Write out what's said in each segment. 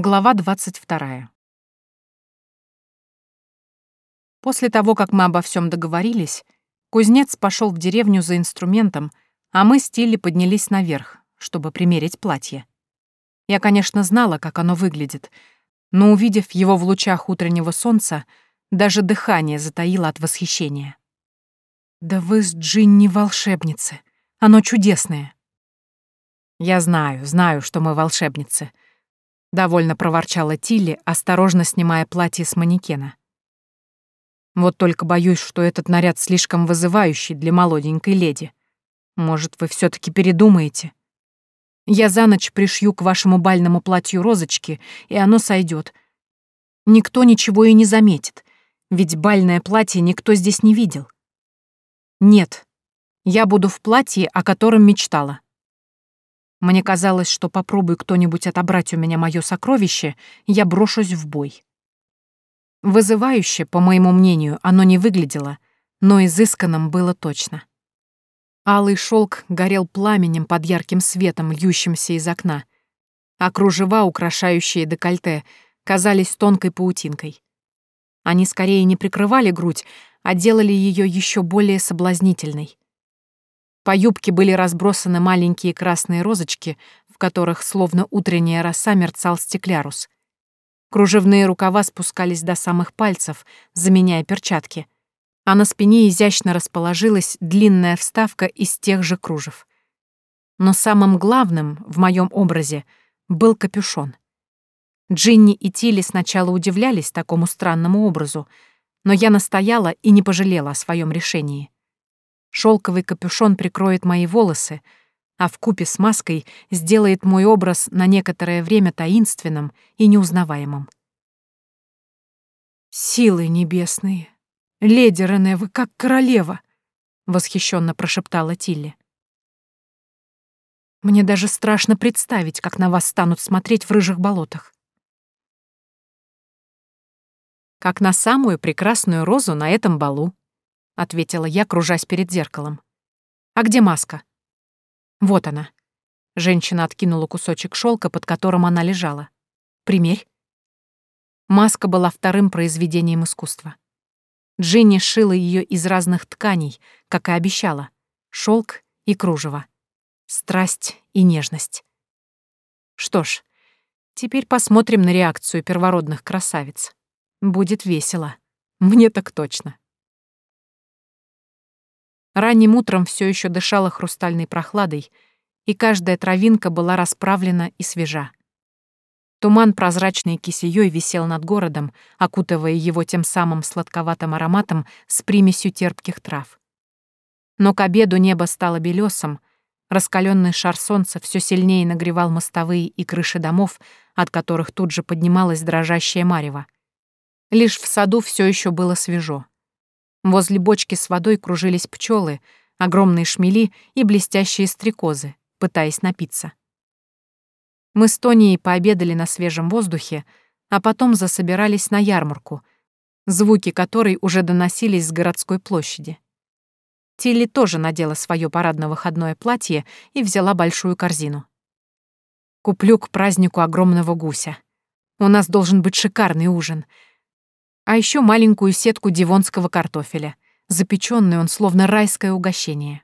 Глава 22. После того, как мы обо всем договорились, кузнец пошел в деревню за инструментом, а мы с Тилли поднялись наверх, чтобы примерить платье. Я, конечно, знала, как оно выглядит, но, увидев его в лучах утреннего солнца, даже дыхание затаило от восхищения. «Да вы с Джинни волшебницы! Оно чудесное!» «Я знаю, знаю, что мы волшебницы», — довольно проворчала Тилли, осторожно снимая платье с манекена. «Вот только боюсь, что этот наряд слишком вызывающий для молоденькой леди. Может, вы все таки передумаете? Я за ночь пришью к вашему бальному платью розочки, и оно сойдет. Никто ничего и не заметит, ведь бальное платье никто здесь не видел. Нет, я буду в платье, о котором мечтала. Мне казалось, что попробуй кто-нибудь отобрать у меня мое сокровище, я брошусь в бой. Вызывающе, по моему мнению, оно не выглядело, но изысканным было точно. Алый шелк горел пламенем под ярким светом, льющимся из окна, а кружева, украшающие декольте, казались тонкой паутинкой. Они скорее не прикрывали грудь, а делали ее еще более соблазнительной. По юбке были разбросаны маленькие красные розочки, в которых, словно утренняя роса, мерцал стеклярус. Кружевные рукава спускались до самых пальцев, заменяя перчатки, а на спине изящно расположилась длинная вставка из тех же кружев. Но самым главным в моем образе был капюшон. Джинни и Тилли сначала удивлялись такому странному образу, но я настояла и не пожалела о своем решении. Шелковый капюшон прикроет мои волосы, а в купе с маской сделает мой образ на некоторое время таинственным и неузнаваемым. «Силы небесные! Леди Рене, вы как королева!» — восхищенно прошептала Тилли. «Мне даже страшно представить, как на вас станут смотреть в рыжих болотах». «Как на самую прекрасную розу на этом балу», — ответила я, кружась перед зеркалом. «А где маска?» «Вот она». Женщина откинула кусочек шелка, под которым она лежала. «Примерь». Маска была вторым произведением искусства. Джинни шила ее из разных тканей, как и обещала. Шелк и кружево. Страсть и нежность. Что ж, теперь посмотрим на реакцию первородных красавиц. Будет весело. Мне так точно. Ранним утром все еще дышала хрустальной прохладой, и каждая травинка была расправлена и свежа. Туман прозрачной кисеей висел над городом, окутывая его тем самым сладковатым ароматом с примесью терпких трав. Но к обеду небо стало белесым, раскаленный шар солнца все сильнее нагревал мостовые и крыши домов, от которых тут же поднималась дрожащая марево. Лишь в саду все еще было свежо. Возле бочки с водой кружились пчелы, огромные шмели и блестящие стрекозы, пытаясь напиться. Мы с Тонией пообедали на свежем воздухе, а потом засобирались на ярмарку, звуки которой уже доносились с городской площади. Тилли тоже надела свое парадно-выходное платье и взяла большую корзину. «Куплю к празднику огромного гуся. У нас должен быть шикарный ужин — а еще маленькую сетку дивонского картофеля. Запеченный он словно райское угощение.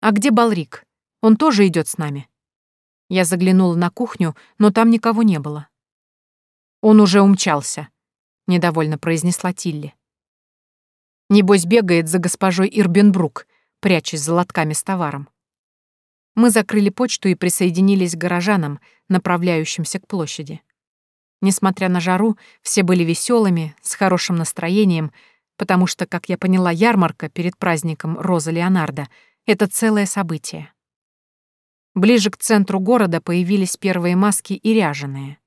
«А где Балрик? Он тоже идет с нами?» Я заглянула на кухню, но там никого не было. «Он уже умчался», — недовольно произнесла Тилли. «Небось бегает за госпожой Ирбенбрук, прячась за лотками с товаром». Мы закрыли почту и присоединились к горожанам, направляющимся к площади. Несмотря на жару, все были веселыми, с хорошим настроением, потому что, как я поняла, ярмарка перед праздником Роза Леонардо — это целое событие. Ближе к центру города появились первые маски и ряженые.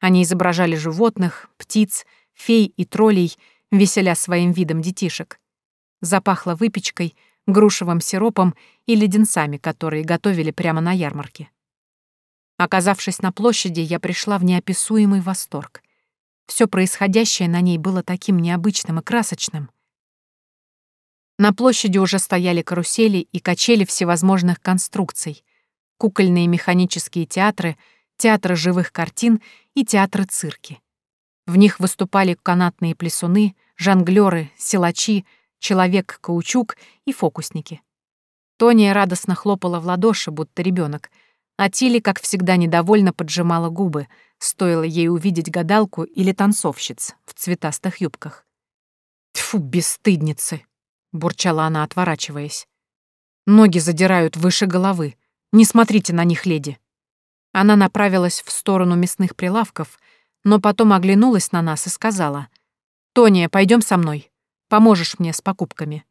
Они изображали животных, птиц, фей и троллей, веселя своим видом детишек. Запахло выпечкой, грушевым сиропом и леденцами, которые готовили прямо на ярмарке. Оказавшись на площади, я пришла в неописуемый восторг. Все происходящее на ней было таким необычным и красочным. На площади уже стояли карусели и качели всевозможных конструкций, кукольные механические театры, театры живых картин и театры цирки. В них выступали канатные плясуны, жонглёры, силачи, человек-каучук и фокусники. Тония радостно хлопала в ладоши, будто ребенок, а Тили, как всегда, недовольно поджимала губы, стоило ей увидеть гадалку или танцовщиц в цветастых юбках. «Тьфу, бесстыдницы!» — бурчала она, отворачиваясь. «Ноги задирают выше головы. Не смотрите на них, леди!» Она направилась в сторону мясных прилавков, но потом оглянулась на нас и сказала. «Тония, пойдем со мной. Поможешь мне с покупками.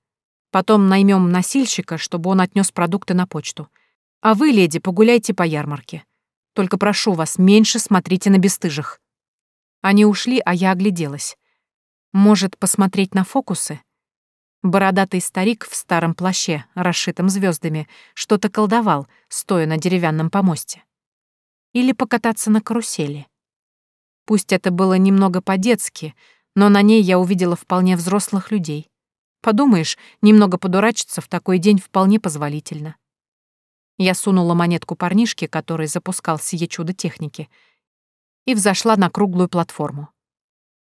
Потом наймем носильщика, чтобы он отнес продукты на почту. А вы, леди, погуляйте по ярмарке. Только прошу вас, меньше смотрите на бесстыжих». Они ушли, а я огляделась. Может, посмотреть на фокусы? Бородатый старик в старом плаще, расшитом звездами, что-то колдовал, стоя на деревянном помосте. Или покататься на карусели. Пусть это было немного по-детски, но на ней я увидела вполне взрослых людей. Подумаешь, немного подурачиться в такой день вполне позволительно. Я сунула монетку парнишке, который запускал сие чудо техники, и взошла на круглую платформу.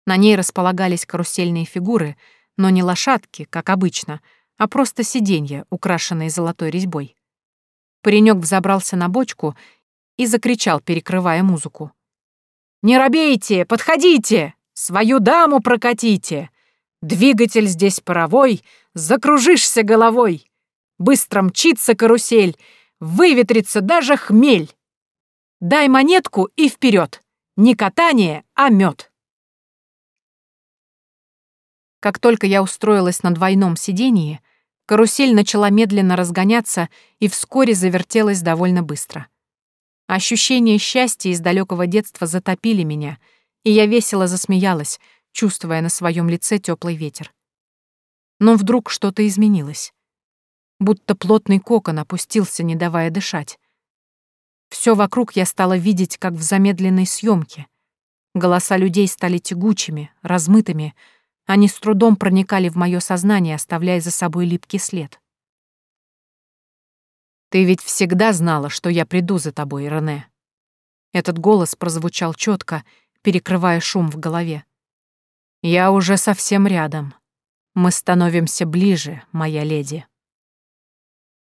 На ней располагались карусельные фигуры, но не лошадки, как обычно, а просто сиденья, украшенные золотой резьбой. Паренек взобрался на бочку и закричал, перекрывая музыку. «Не робейте! Подходите! Свою даму прокатите! Двигатель здесь паровой, закружишься головой. Быстро мчится карусель, выветрится даже хмель. Дай монетку и вперед. Не катание, а мед. Как только я устроилась на двойном сидении, карусель начала медленно разгоняться и вскоре завертелась довольно быстро. Ощущения счастья из далекого детства затопили меня, и я весело засмеялась, чувствуя на своем лице теплый ветер. Но вдруг что-то изменилось. Будто плотный кокон опустился, не давая дышать. Все вокруг я стала видеть, как в замедленной съемке. Голоса людей стали тягучими, размытыми, они с трудом проникали в мое сознание, оставляя за собой липкий след. «Ты ведь всегда знала, что я приду за тобой, Рене». Этот голос прозвучал четко, перекрывая шум в голове. Я уже совсем рядом. Мы становимся ближе, моя леди.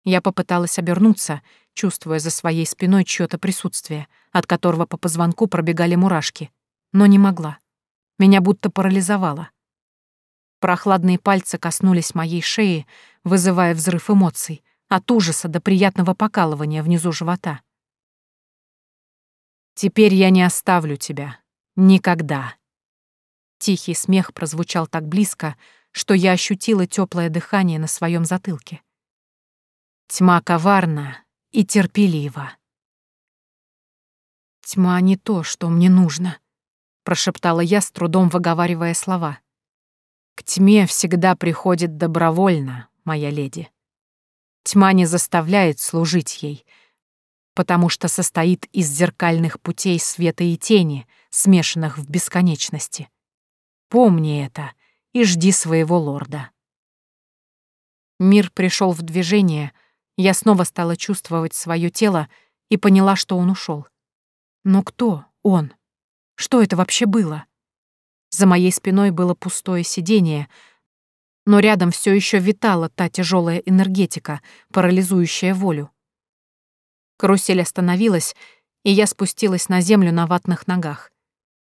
Я попыталась обернуться, чувствуя за своей спиной чьё-то присутствие, от которого по позвонку пробегали мурашки, но не могла. Меня будто парализовало. Прохладные пальцы коснулись моей шеи, вызывая взрыв эмоций, от ужаса до приятного покалывания внизу живота. «Теперь я не оставлю тебя. Никогда», Тихий смех прозвучал так близко, что я ощутила теплое дыхание на своем затылке. Тьма коварна и терпелива. «Тьма не то, что мне нужно», — прошептала я, с трудом выговаривая слова. «К тьме всегда приходит добровольно, моя леди. Тьма не заставляет служить ей, потому что состоит из зеркальных путей света и тени, смешанных в бесконечности. Помни это и жди своего лорда. Мир пришел в движение, я снова стала чувствовать свое тело и поняла, что он ушел. Но кто он? Что это вообще было? За моей спиной было пустое сиденье, но рядом все еще витала та тяжелая энергетика, парализующая волю. Карусель остановилась, и я спустилась на землю на ватных ногах.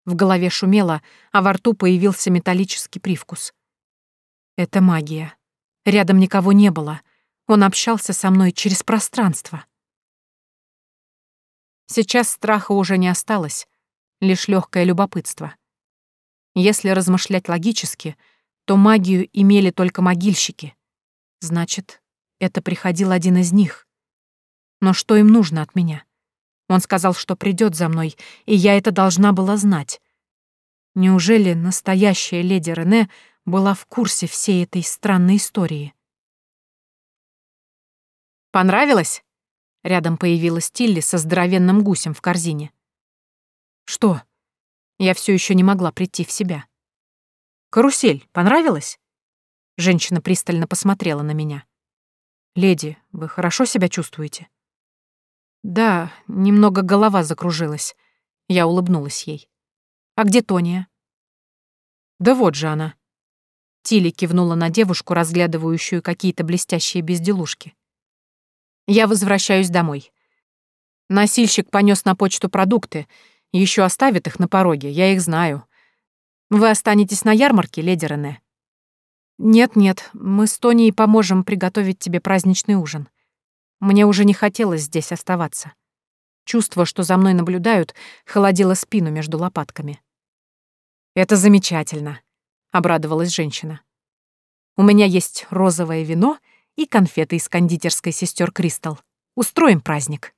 В голове шумело, а во рту появился металлический привкус. Это магия. Рядом никого не было. Он общался со мной через пространство. Сейчас страха уже не осталось, лишь легкое любопытство. Если размышлять логически, то магию имели только могильщики. Значит, это приходил один из них. Но что им нужно от меня? Он сказал, что придет за мной, и я это должна была знать. Неужели настоящая леди Рене была в курсе всей этой странной истории? «Понравилось?» Рядом появилась Тилли со здоровенным гусем в корзине. «Что?» Я все еще не могла прийти в себя. «Карусель, понравилась?» Женщина пристально посмотрела на меня. «Леди, вы хорошо себя чувствуете?» Да, немного голова закружилась. Я улыбнулась ей. А где Тония? Да вот же она. Тили кивнула на девушку, разглядывающую какие-то блестящие безделушки. Я возвращаюсь домой. Носильщик понес на почту продукты, еще оставит их на пороге, я их знаю. Вы останетесь на ярмарке, леди Рене? Нет-нет, мы с Тонией поможем приготовить тебе праздничный ужин. Мне уже не хотелось здесь оставаться. Чувство, что за мной наблюдают, холодило спину между лопатками. «Это замечательно», — обрадовалась женщина. «У меня есть розовое вино и конфеты из кондитерской сестер Кристал. Устроим праздник».